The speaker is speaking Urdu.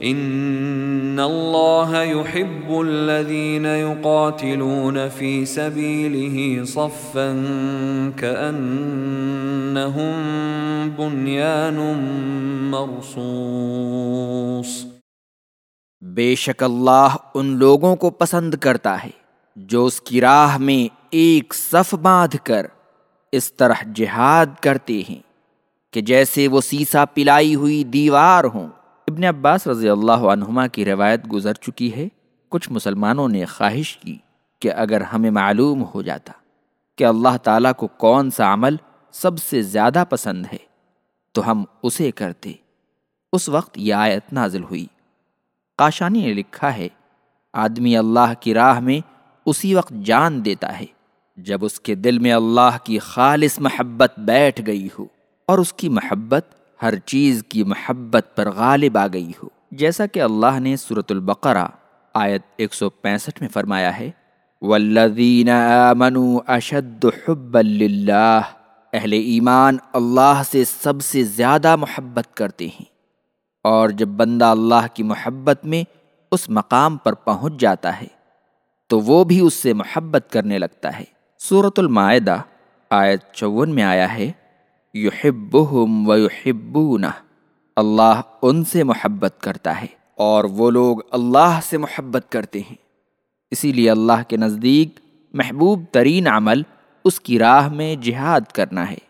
ان اللہ يحب الذين يقاتلون في سبيله صفا كأنهم بنيان مرصوص۔ بے شک اللہ ان لوگوں کو پسند کرتا ہے جو اس کی راہ میں ایک صف باندھ کر اس طرح جہاد کرتے ہیں کہ جیسے وہ سیسا پلائی ہوئی دیوار ہوں۔ ابن عباس رضی اللہ عنہما کی روایت گزر چکی ہے۔ کچھ مسلمانوں نے خواہش کی کہ اگر ہمیں معلوم ہو جاتا کہ اللہ تعالیٰ کو کون سا عمل سب سے زیادہ پسند ہے، تو ہم اسے کرتے۔ اس وقت یہ آیت نازل ہوئی۔ کاشانی نے لکھا ہے، آدمی اللہ کی راہ میں اسی وقت جان دیتا ہے جب اس کے دل میں اللہ کی خالص محبت بیٹھ گئی ہو اور اس کی محبت ہر چیز کی محبت پر غالب آ گئی ہو۔ جیسا کہ اللہ نے صورت البقرہ آیت 165 میں فرمایا ہے، والذین آمنوا اشد حبا للہ اہل ایمان اللہ سے سب سے زیادہ محبت کرتے ہیں۔ اور جب بندہ اللہ کی محبت میں اس مقام پر پہنچ جاتا ہے، تو وہ بھی اس سے محبت کرنے لگتا ہے۔ صورت المائدہ آیت چون میں آیا ہے یحبہم و اللہ ان سے محبت کرتا ہے اور وہ لوگ اللہ سے محبت کرتے ہیں۔ اسی لیے اللہ کے نزدیک محبوب ترین عمل اس کی راہ میں جہاد کرنا ہے۔